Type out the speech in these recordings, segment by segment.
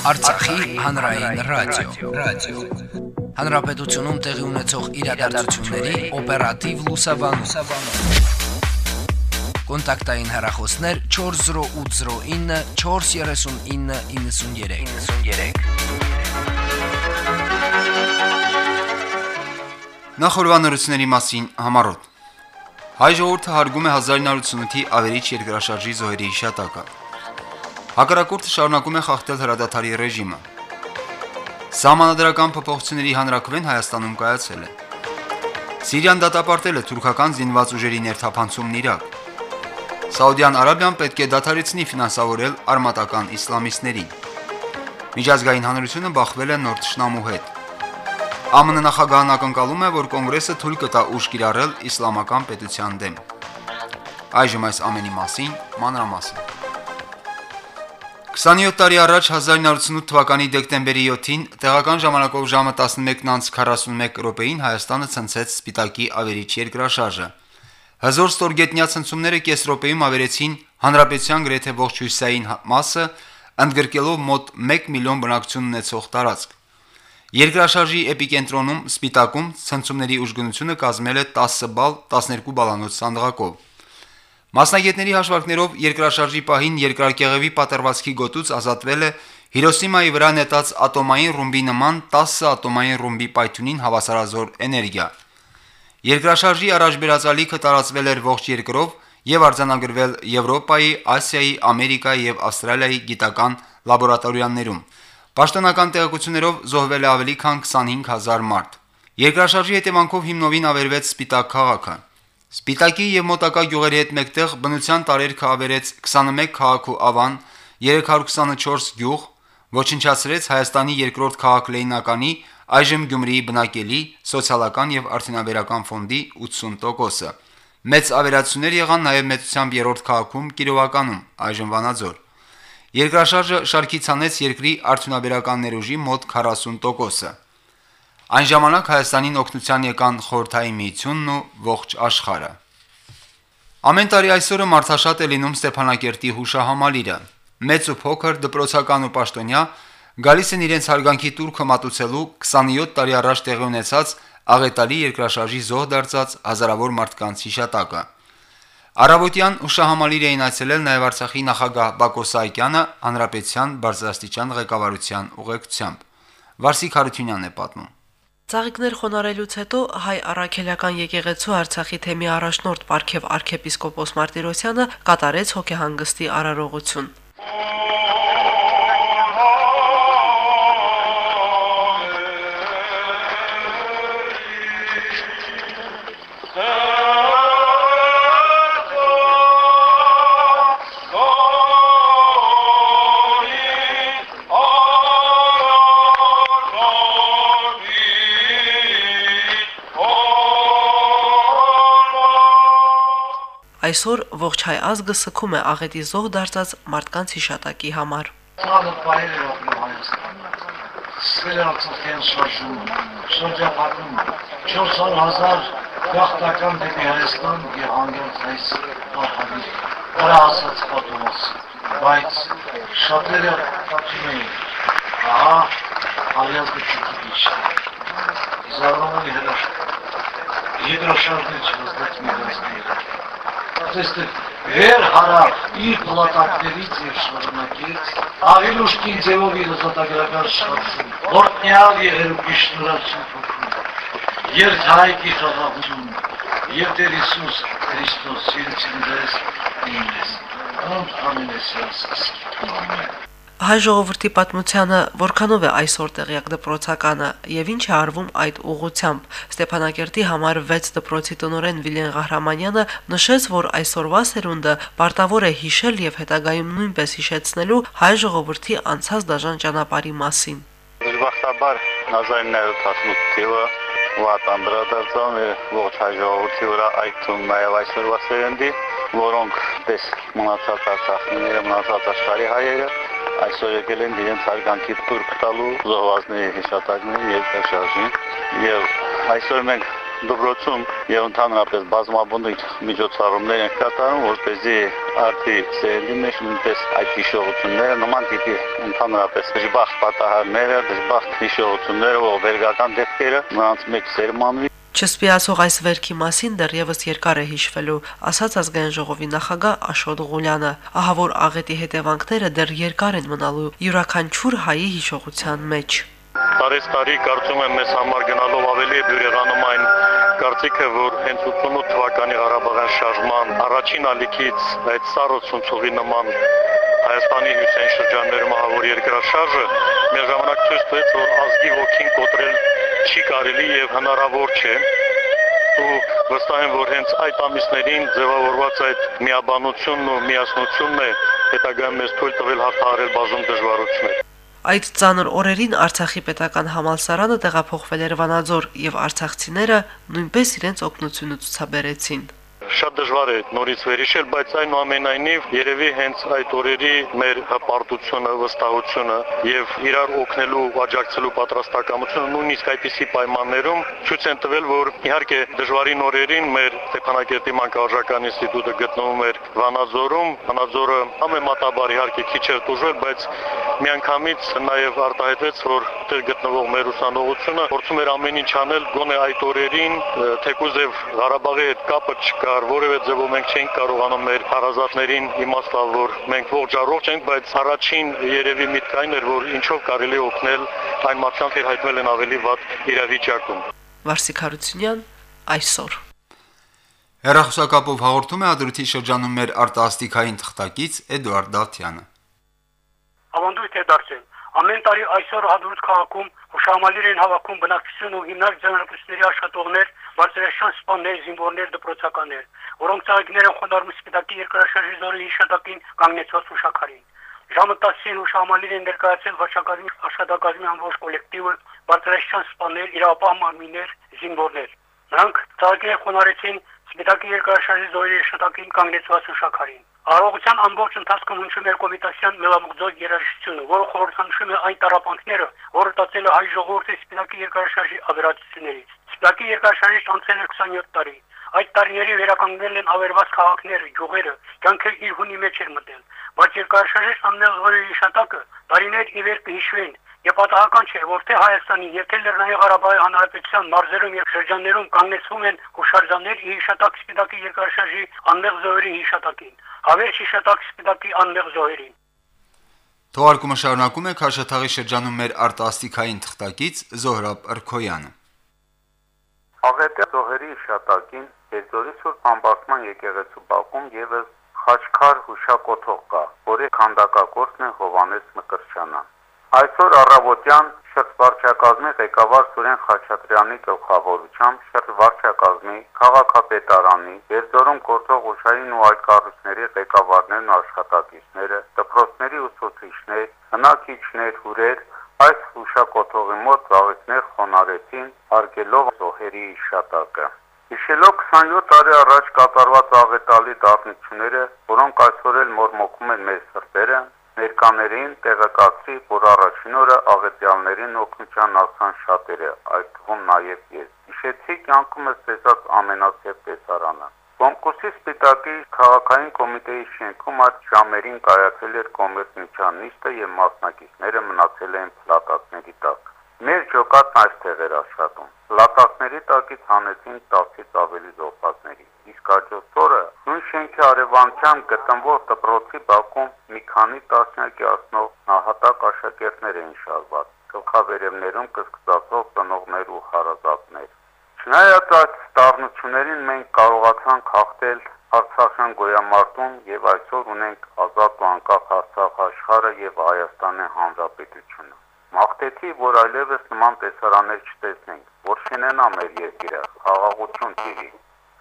Արցախի հանրային ռադիո, ռադիո։ Հանրապետությունում տեղի ունեցող իրադարձությունների օպերատիվ լուսաբանում։ Կոնտակտային հեռախոսներ 40809 43993։ 93։ Նախորbanությունների մասին համառոտ։ Հայ ժողովուրդը հարգում է 1988-ի ավերիչ երկրաշարժի զոհերի հիշատակը։ Հակառակորդը շարունակում է խախտել հրադադարի ռեժիմը։ Սահմանադրական փոփոխությունների հանրակրվեն Հայաստանում կայացել է։ Սիրիան դատապարտել է թուրքական զինված ուժերի ներթափանցումն Իրաք։ Սաուդյան Արաբիան պետք է դադարեցնի ֆինանսավորել արմատական իսլամիստներին։ Միջազգային հանրությունը բախվել է նոր ճշնամու հետ։ ԱՄՆ նախագահն ակնկալում է, որ կոնգրեսը թույլ կտա ուժ կիրառել իսլամական պետության դեմ։ Այժմ այս ամենի մասին մանրամասն։ 27 տարի առաջ 1988 թվականի դեկտեմբերի 7-ին տեղական ժամանակով ժամը 11:41 րոպեին Հայաստանը ցնցեց Սպիտակի ավերիչ երկրաշարժը։ Հզոր ստորգետնյա ցնցումները կես րոպեում ավերեցին հանրապետության գրեթե ողջ հյուսային մասը, ընդգրկելով մոտ 1 միլիոն բնակչություն ունեցող տարածք։ Երկրաշարժի էպիկենտրոնում Սպիտակում ցնցումների ուժգնությունը կազմել է 10 բալ 12 բալանոց սանդղակով։ Մասնագետների հաշվարկներով երկրաշարժի պահին երկրակեղևի պատերվածքի գոտուց ազատվել է Հիրոսիմայի վրա նետած ատոմային ռումբի նման 10 ատոմային ռումբի պայթյունին հավասարազոր էներգիա։ Երկրաշարժի առաջբերածալիքը տարածվել էր ողջ երկրով եւ արձանագրվել Եվրոպայի, Ասիայի, Ամերիկայի եւ Ավստրալիայի գիտական լաբորատորիաներում։ Պաշտոնական տեղեկություններով զոհվել է ավելի քան 25000 մարդ։ Երկրաշարժի հետևանքով հիմնովին ավերվեց Սպիտակ քաղաքը։ Սպիտակի եւ մոտակա գյուղերի հետ մեկտեղ բնության տարերքը ավերեց 21 քաղաք ու ավան, 324 գյուղ, ոչնչացրեց Հայաստանի երկրորդ քաղաք Լեյնականի, այժմ Գյումրիի բնակելի, սոցիալական եւ արդյունաբերական ֆոնդի 80%-ը։ Մեծ ավերացություններ եղան նաեւ մեծությամբ երրորդ քաղաքում Կիրովականում, այժմ Վանաձոր։ Երկրաշարժը շարքի ցանեց երկրի արդյունաբերական ներուժի մոտ 40%-ը։ Այն ժամանակ Հայաստանին օգնության եկան Խորհրդային Միությունն ու ողջ աշխարհը։ Ամեն տարի այսօրը մարդաշատ է լինում Ստեփանակերտի հուշահամալիրը։ Մեծ ու փոքր դպրոցական ու պաշտոնյա գալիս են իրենց հարգանքի տուրքը մատուցելու 27 տարի առաջ տեղի ունեցած աղետալի երկրաշարժի զոհ դարձած հազարավոր մարդկանց հիշատակը։ Արաբոտյան ուշահամալիր էին այցելել նաև Արցախի նախագահ Բակո Սահակյանը հանրապետության բարձրաստիճան ղեկավարության ուղեկցությամբ։ Վարսիկ Հարությունյանն է պատմում։ Ծաղիկներ խոնարելուց հետո հայ առաքելական եկեղեցու Արցախի թեմի առաջնորդ Պարքև arczepiskopos Մարտիրոսյանը կատարեց հոգեհանգստի արարողություն։ Այսօր ողջ հայ ազգը սգում է աղետի զոհ դարձած մարդկանց հիշատակի համար։ Ցավը բայր է ապրում Հայաստանը։ Սերացած շարժում, շրջապատում 400.000 գաղթական դեպի Հայաստան եւ հանգած այս պահանջի վրա ասած պատումս, բայց շատերը կարծում էին, ահա հայազգը չգիտի զարմանալի հրաշք։ Եդրաշարժներ չվստահ մի դասները տեսեք, վեր հարավ իր պլատակներից եւ շարունակեց ավելի ուշքին ձևով իր զոտագրական շարժում, որտյալ եղերուկի շնորհացում փոխում, երբ հայկի խաղաղություն, եւ Տեր Հիսուս Քրիստոս սիրեցին ձեզ ինձ, ոնց ամենեսյաս ասկի։ Հայ ժողովրդի պատմությանը որքանով է այսօր տեղյակ դպրոցականը եւ ինչ է արվում այդ ուղությամբ Ստեփանակերտի համար 6 դպրոցի տնօրեն Վիլեն Ղահրամանյանը նշեց, որ այսօրվա սերունդը պարտավոր է հիշել եւ հետագայում նույնպես հիշեցնելու հայ ժողովրդի անցած դաժան ճանապարհի մասին։ Դժբախտաբար 1988 թիվը վատ անդրադարձան ողջ հայ ժողովրդի վրա այդ թվում նաեւ այսօրվա սերնդի, որոնք պես մնացած Արցախիները, մնացած աշխարհի հայերը այսօր եկել են իրենց հարգանքի տուրք տալու զոհվածների հիշատակների երկրաշարժին եւ այսօր մենք դպրոցում եւ ընդհանրապես բազմաբնույթ միջոցառումներ են կատարում, որպեսզի արդի սերնդի մեջ նույնպես այդ հիշողությունները նման տիպի ընդհանրապես դժբախտ պատահարները, դժբախտ հիշողությունները, ով վերգական դեպքերը նրանց մեջ սերմանվի Չսպիացող այս վերքի մասին դեռևս երկար է հիշվելու, ասաց ազգային ժողովի նախագահ Աշոտ Ղուլյանը։ Ահա որ աղետի հետևանքները դեռ երկար են մնալու յուրաքանչյուր հայի հիշողության մեջ։ Տարես տարի կարծում եմ մեզ համար գնալով ավելի է բյուրեղանում այն կարծիքը, որ հենց 88 թվականի Ղարաբաղյան շարժման առաջին ալիքից այդ սառոցուն ցողի նման Հայաստանի հյուսային շրջաններում ահավոր երկրաշարժը մեր ժամանակ ցույց տվեց, որ ազգի ոգին կոտրել չի կարելի եւ հնարավոր չէ ու վստահ եմ, որ հենց այդ ամիսներին ձևավորված այդ միաբանությունն ու միասնությունն է հետագայում մեզ թույլ տվել հաղթահարել բազում դժվարություններ։ Այդ ցաներ օրերին Արցախի պետական համալսարանը տեղափոխվել էր Վանաձոր եւ արցախցիները նույնպես իրենց օգնությունը ցուցաբերեցին շատ դժվար է նորից վերհիշել, բայց այնուամենայնիվ երևի հենց այդ օրերի մեր հպարտությունը, վստահությունը եւ իրար օգնելու, աջակցելու պատրաստակամությունը նույնիսկ այդպիսի պայմաններում ցույց են տվել, որ իհարկե դժվարին օրերին մեր Ստեփանակերտի մանկավարժական ինստիտուտը գտնվում էր Վանաձորում, Վանաձորը համեմատաբար իհարկե քիչ էր դժվար, բայց միանգամից նաեւ արտահայտվեց, որ դեր գտնվող մեր ուսանողությունը փորձում էր ամեն ինչ անել գոնե այդ օրերին, թեկուզ եւ Ղարաբաղի հետ կապը չկար, որևէ ձևով մենք չենք կարողանում մեր հարազատներին իմաստալ, որ մենք ողջ առողջ ենք, բայց առաջին երևի միտքը այն էր, որ ինչով կարելի օգնել այն մարդկանց, որ հայտնել են ավելի վատ իրավիճակում։ Վարսիկ Հարությունյան այսօր Հերախոսակապով հաղորդում է ադրուտի շրջանում մեր արտասթիկային թղթակից Էդուարդ Դավթյանը։ Ավանդույթ է դարձել. Ամեն տարի այսօր Հադրուտ քաղաքում հուշամալիր են հավաքում բնակչություն ու հիմնարկ ձեռնարկությունների աշխատողներ, բարձրաշան սպաներ, զինվորներ, դպրոցականներ, որոնք ծաղիկներ են խոնարհում սպիտակի երկրաշարժի զորի հիշատակին կանգնեցված հուշակարին։ Ժամը 10-ին հուշամալիր են ներկայացել վարչակազմի աշխատակազմի ամբողջ կոլեկտիվը, բարձրաշան սպաներ, իրապահ մարմիններ, զինվորներ։ Նրանք ծաղիկներ խոնարհեցին Սպիտակի երկրաշարժի զորի շտակին կանգնեցված հուշակարին։ Արողության ամբողջ ընթացքում հնչում էր կոմիտասյան մելամուղձող երաժշտությունը, որը խորհրդանշում է այն տարապանքները, որը տածել է հայ ժողովրդի Սպիտակի երկրաշարժի ավերածություններից։ Սպիտակի երկրաշարժից անցել է 27 տարի։ Այդ տարիների վերականգնել են ավերված քաղաքները, գյուղերը, կյանքը իր հունի մեջ էր մտել, բայց երկրաշարժի ամենը զորի հիշատակը տարիներ ի վեր կհիշվեն Եվ պատահական չէ, որ թե Հայաստանի եւ թե Լեռնային Ղարաբաղի Հանրապետության մարզերում եւ շրջաններում կանգնեցվում են հուշարձաններ հիշատակ սպիտակի երկրաշարժի անմեղ զոհերի հիշատակին, հավերժ հիշատակ սպիտակի անմեղ զոհերին։ Թողարկումը շարունակում է Քաշաթաղի շրջանում մեր արտասթիկային թղթակից Զոհրաբ Ըրքոյանը։ Աղետե զոհերի հիշատակին Երձորի Սուրբ Ամբարտման եկեղեցու բակում եւս խաչքար հուշակոթող կա, որի քանդակագործն է Հովանես Մկրտչյանը։ Այսօր առավոտյան շրջվարչակազմի ղեկավար Սուրեն Խաչատրյանի գլխավորությամբ շրջվարչակազմի, քաղաքապետարանի, Երձորում գործող ուշային ու այլ կառույցների ղեկավարներն աշխատակիցները, դպրոցների ուսուցիչներ, հնակիչներ, հյուրեր այս հուշակոթողի մոտ ծաղիկներ խոնարեցին, արգելով զոհերի իշատակը։ Հիշելով 27 տարի առաջ կատարված աղետալի դառնությունները, որոնք այսօր էլ մորմոքում են մեր սրտերը, Ներկաներին տեղեկացրի, որ առաջին օրը աղետյալներին օգնության ասան շատերը, այդ թվում նաև ես։ Հիշեցի կյանքումս տեսած ամենասև տեսարանը։ Կոմկուսի Սպիտակի քաղաքային կոմիտեի շենքում այդ ժամերին կայացել էր կոմերցիոն նիստը եւ մասնակիցները մնացել են փլատակների տակ։ Ջոկատն այստեղ էր աշխատում։ Լատակների տակից հանեցին 10-ից ավելի զոհվածների։ Իսկ հաջորդ օրը նույն շենքի արևանցյան գտնվող դպրոցի բակում մի քանի տասնյակի ասնող նահատակ աշակերտներ էին շարված։ Գլխավերևներում կսկսածող ծնողներ ու հարազատներ։ Չնայած այդ ստառնություններին մենք կարողացանք հաղթել Արցախյան գոյամարտում եւ այսօր ունենք ազատ ու անկախ Արցախ աշխարհը եւ Հայաստանի Հանրապետությունը։ Մաղթեցի, որ այլևս նման տեսարաններ չտեսնենք, որ շենենա մեր երկիրը, խաղաղություն տիրի։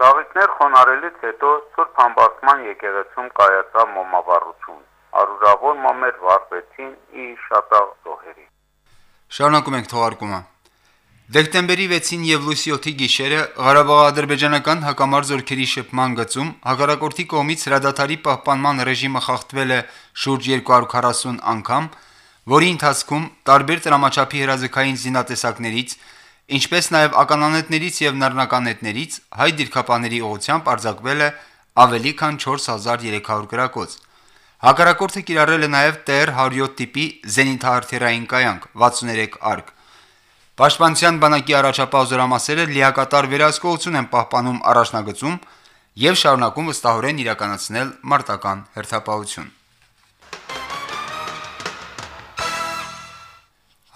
Ծաղիկներ խոնարելից հետո Սուրբ Համբարձման եկեղեցում կայացավ մոմավառություն։ Արուրավոր մոմեր վարվեցին ի շատաղ զոհերի։ Շարունակում ենք թողարկումը։ Դեկտեմբերի 6-ին եւ լույսի 7-ի գիշերը Ղարաբաղ-ադրբեջանական հակամարտ զորքերի շփման գծում հակառակորդի կողմից հրադադարի պահպանման ռեժիմը խախտվել է շուրջ 240 անգամ, որի ընթացքում տարբեր տրամաչափի հրաձգային զինատեսակներից ինչպես նաև ականանետներից եւ նռնականետներից հայ դիրքապաների ուղությամբ արձակվել է ավելի քան 4300 գրակոց։ Հակառակորդը կիրառել է նաև TR-107 տիպի զենիթահարթերային կայանք 63 արկ։ Պաշտպանության բանակի առաջապահ զորամասերը լիակատար վերահսկողություն են պահպանում առաջնագծում եւ շարունակում վստահորեն իրականացնել մարտական հերթապահություն։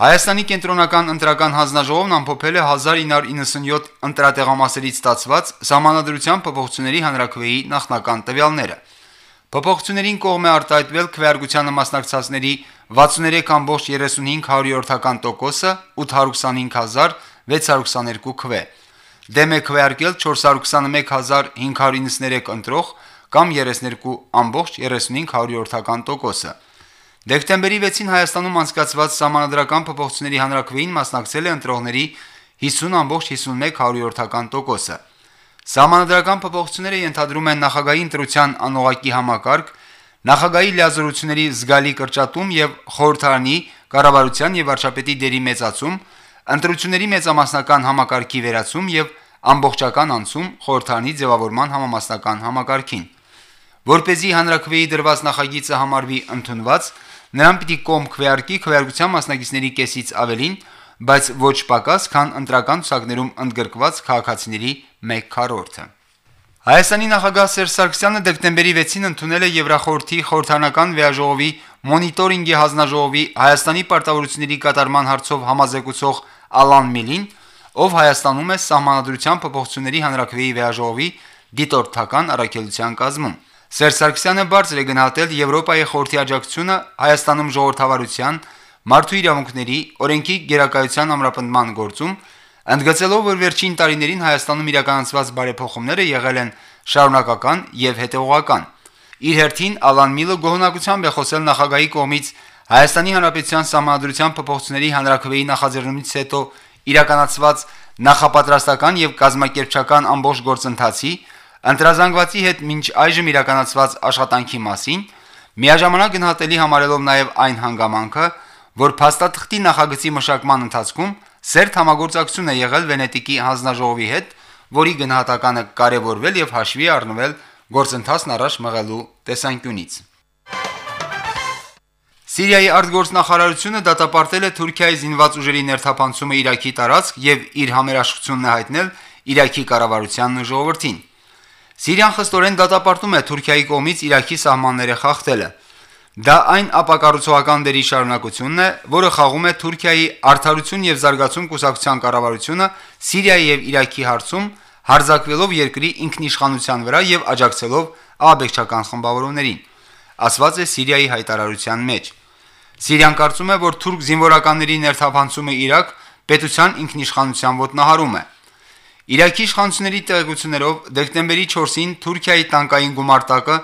Հայաստանի կենտրոնական ընտրական հանձնաժողովն ամփոփել է 1997 ընտրատեղամասերից ստացված համանadrության փոփոխությունների հանրակրվեի նախնական տվյալները։ Փոփոխություններին կողմ է արտահայտվել քվեարկությանը մասնակցածների 63.35%-ը 825622 քվե։ Դեմ է քվեարկել 421593 ընտրող կամ 32.35%-ը։ Դեկտեմբերի 6-ին Հայաստանում անցկացված համանդրական փոփոխությունների հանրակրվեին մասնակցել է ընտրողների 50.51%-ը։ Սահմանադրական փոփոխությունները ենթադրում են նախագահի ընտրության անողակի համակարգ, նախագահի լիազորությունների զգալի կրճատում եւ խորհրդարանի կառավարության եւ վարչապետի դերի մեծացում, ընտրությունների մեծամասնական համակարգի վերացում եւ ամբողջական անցում խորհրդարանի ձևավորման համամասնական համակարգին։ Որ เป զի հանրակրվեի դրված նախագիծը համարվի ընդունված, նրան պիտի կողմ քվեարկի քվեարկության մասնակիցների կեսից ավելին, բայց ոչ պակաս, քան ընտրական ցուցակներում ընդգրկված քաղաքացիների 1/4-ը։ Հայաստանի նախագահ Սերժ Սարգսյանը դեկտեմբերի 6-ին ընդունել է Եվրախորհրդի խորհրդանական վեաժողովի մոնիտորինգի հանձնաժողովի Հայաստանի պարտավորությունների կատարման հարցով համազեկուցող Ալան Միլին, ով Հայաստանում է սահմանադրության փոփոխությունների հանրակրվեի վեաժողովի դիտորդական առաքելության կազմում։ Սերժ Սարգսյանը բարձր է գնահատել Եվրոպայի խորհրդի աջակցությունը Հայաստանում ժողովրդավարության, մարդու իրավունքների, օրենքի գերակայության ամրապնդման գործում ընդգծելով, որ վերջին տարիներին Հայաստանում իրականացված բարեփոխումները եղել են շարունակական եւ հետեւողական։ Իր հերթին Ալան Միլը գոհնակությամբ է խոսել նախագահի կողմից Հայաստանի Հանրապետության Սահմանադրության փոփոխությունների հանրակրվեի նախաձեռնումից հետո իրականացված նախապատրաստական եւ կազմակերպչական ամբողջ գործընթացի, ընտրազանգվածի հետ մինչ այժմ իրականացված աշխատանքի մասին, միաժամանակ գնահատելի համարելով նաեւ այն հանգամանքը, որ փաստաթղթի նախագծի մշակման ընթացքում Սերտ համագործակցություն է եղել Վենետիկի հանձնաժողովի հետ, որի գնահատականը կարևորվել եւ հաշվի առնվել գործընթացն առաջ մղելու տեսանկյունից։ Սիրիայի արտգործնախարարությունը դատապարտել է Թուրքիայի զինված ուժերի ներթափանցումը Իրաքի տարածք եւ իր համերաշխությունն է հայտնել Իրաքի կառավարությանն ու ժողովրդին։ Սիրիան խստորեն դատապարտում է Թուրքիայի կողմից Իրաքի սահմանները խախտելը։ Դա այն ապակառուցողական դերի շարունակությունն է, որը խաղում է Թուրքիայի արդարություն եւ զարգացում կուսակցության կառավարությունը Սիրիայի եւ Իրաքի հարցում, հարձակվելով երկրի ինքնիշխանության վրա եւ աջակցելով աբեկչական խմբավորումներին, ասված է Սիրիայի հայտարարության մեջ։ Սիրիան կարծում է, որ թուրք զինվորականների ներթափանցումը Իրաք պետության ինքնիշխանության ոտնահարում է։ Իրաքի իշխանությունների տեղեկություններով դեկտեմբերի 4-ին Թուրքիայի տանկային գումարտակը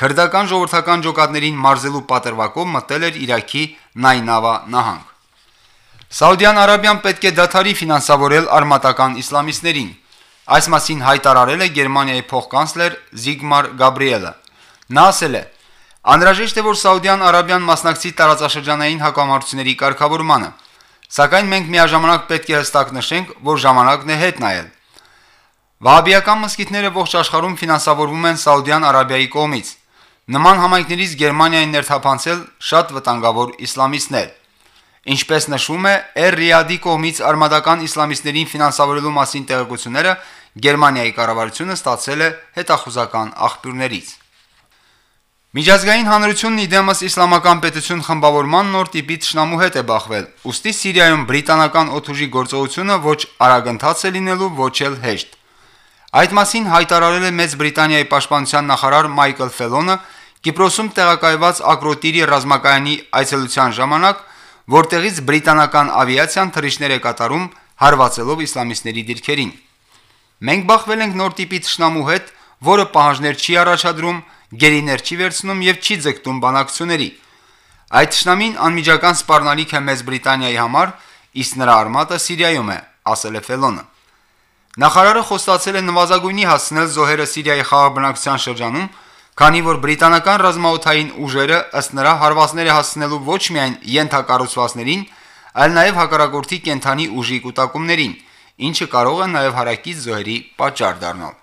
քրդական ժողովրդական ջոկատներին մարզելու պատրվակով մտել էր Իրաքի Նայնավա նահանգ։ Սաուդյան Արաբիան պետք է դադարի ֆինանսավորել արմատական իսլամիստներին։ Այս մասին հայտարարել է Գերմանիայի փոխկանցլեր Զիգմար Գաբրիելը։ Նա ասել է. «Անհրաժեշտ է, որ Սաուդյան Արաբիան մասնակցի տարածաշրջանային հակամարտությունների կարգավորմանը, սակայն մենք միաժամանակ պետք է հստակ նշենք, որ ժամանակն է հետ նայել»։ Վահաբիական մսկիթները ողջ աշխարհում ֆինանսավորվում են Սաուդյան Արաբիայի կողմից։ Նման համայնքներից Գերմանիային ներթափանցել շատ վտանգավոր իսլամիստներ։ Ինչպես նշվում է, Էր-Ռիադի կողմից արմատական իսլամիստներին ֆինանսավորելու մասին տեղեկությունները Գերմանիայի կառավարությունը ստացել է հետախուզական աղբյուրներից։ Միջազգային հանրությունն իդեմս իսլամական պետություն խմբավորման նոր տիպի ճշնամու հետ է բախվել։ Ոստի Սիրիայում բրիտանական օթուժի գործողությունը ոչ արագընթաց է լինելու, ոչ էլ հեշտ։ Այդ մասին հայտարարել է Մեծ Բրիտանիայի պաշտպանության նախարար Մայքլ Ֆելոնը Կիպրոսում տեղակայված Ակրոտիրի ռազմակայանի այցելության ժամանակ, որտեղից բրիտանական ավիացիան թռիչքներ է կատարում հարվածելով իսլամիստների դիրքերին։ Մենք բախվել ենք նոր տիպի ճշնամու հետ, որը պահանջներ չի առաջադրում, գերիներ չի վերցնում եւ չի ձգտում բանակցությունների։ Այդ ճշնամին անմիջական սպառնալիք է Մեծ Բրիտանիայի համար, իսկ նրա արմատը Սիրիայում է, ասել է Ֆելոնը։ Նախարարը խոստացել է նվազագույնի հասցնել զոհերը Սիրիայի խաղաղբնակության շրջանում, քանի որ բրիտանական ռազմաօթային ուժերը ըստ նրա հարվածներ է հասցնելու ոչ միայն յենթակառուցվածքներին, այլ նաև հակառակորդի կենթանի ուժի կൂട്ടակումներին ինչը կարող է նաև հարակից զոհերի պատճառ դառնալ։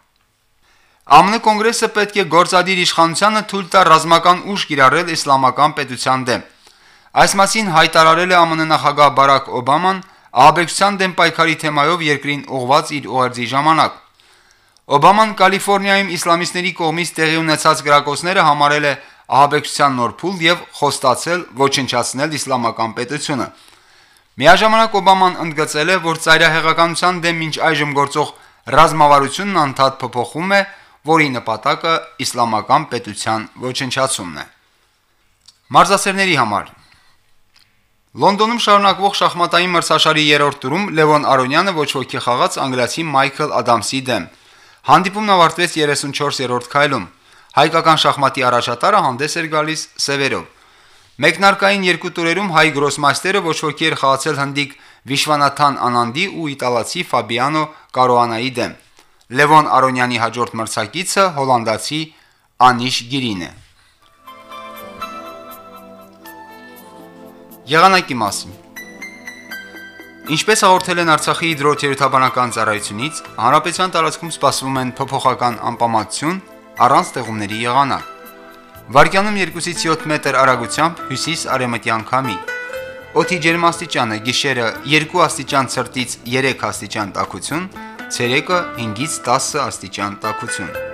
ԱՄՆ կոնգրեսը պետք է գործադիր իշխանությանը թույլ տա ռազմական ուժ կիրառել իսլամական պետության դեմ։ Այս մասին հայտարարել է ԱՄՆ նախագահ Բարակ Օբաման ահաբեկչության դեմ պայքարի թեմայով երկրին ուղված իր ուղերձի ժամանակ։ Օբաման Կալիֆոռնիայում իսլամիստների կողմից տեղի ունեցած գրակոչները համարել է ահաբեկչության նոր փուլ եւ խոստացել ոչնչացնել իսլամական պետությունը։ Միաժամանակ Օբաման ընդգծել է, որ ծայրահեղականության դեմ մինչ այժմ գործող ռազմավարությունն անդադ փոփոխում է, որի նպատակը իսլամական պետության ոչնչացումն է։ Մարզասերների համար Լոնդոնում շարունակվող շախմատային մրցաշարի 3-րդ տուրում Լևոն Արոնյանը ոչ ոքի խաղաց անգլիացի Մայքլ Ադամսի դեմ։ Հանդիպումն ավարտվեց 34-րդ քայլում։ Հայկական շախմատի առաջատարը հանդես էր գալիս սևերով։ Մեկնարկային երկու տուրերում հայ գրոսմաստերը ոչ ոքի էր խաղացել հնդիկ Վիշվանաթան Անանդի ու իտալացի Ֆաբիանո Կարոանայի դեմ։ Լևոն Արոնյանի հաջորդ մրցակիցը հոլանդացի Անիշ Գիրին է։ Եղանակի մասին Ինչպես հաղորդել են Արցախի հիդրոթերապանական ծառայությունից, հանրապետության տարածքում սպասվում են փոփոխական անպամատություն առանց ձեղումների եղանակ։ Վարկյանում 2-ից 7 մետր արագությամբ հյուսիս-արևմտյան քամի։ Օդի ջերմաստիճանը՝ գիշերը 2 աստիճան ցրտից 3 աստիճան տաքություն, ցերեկը 5-ից 10 աստիճան տաքություն։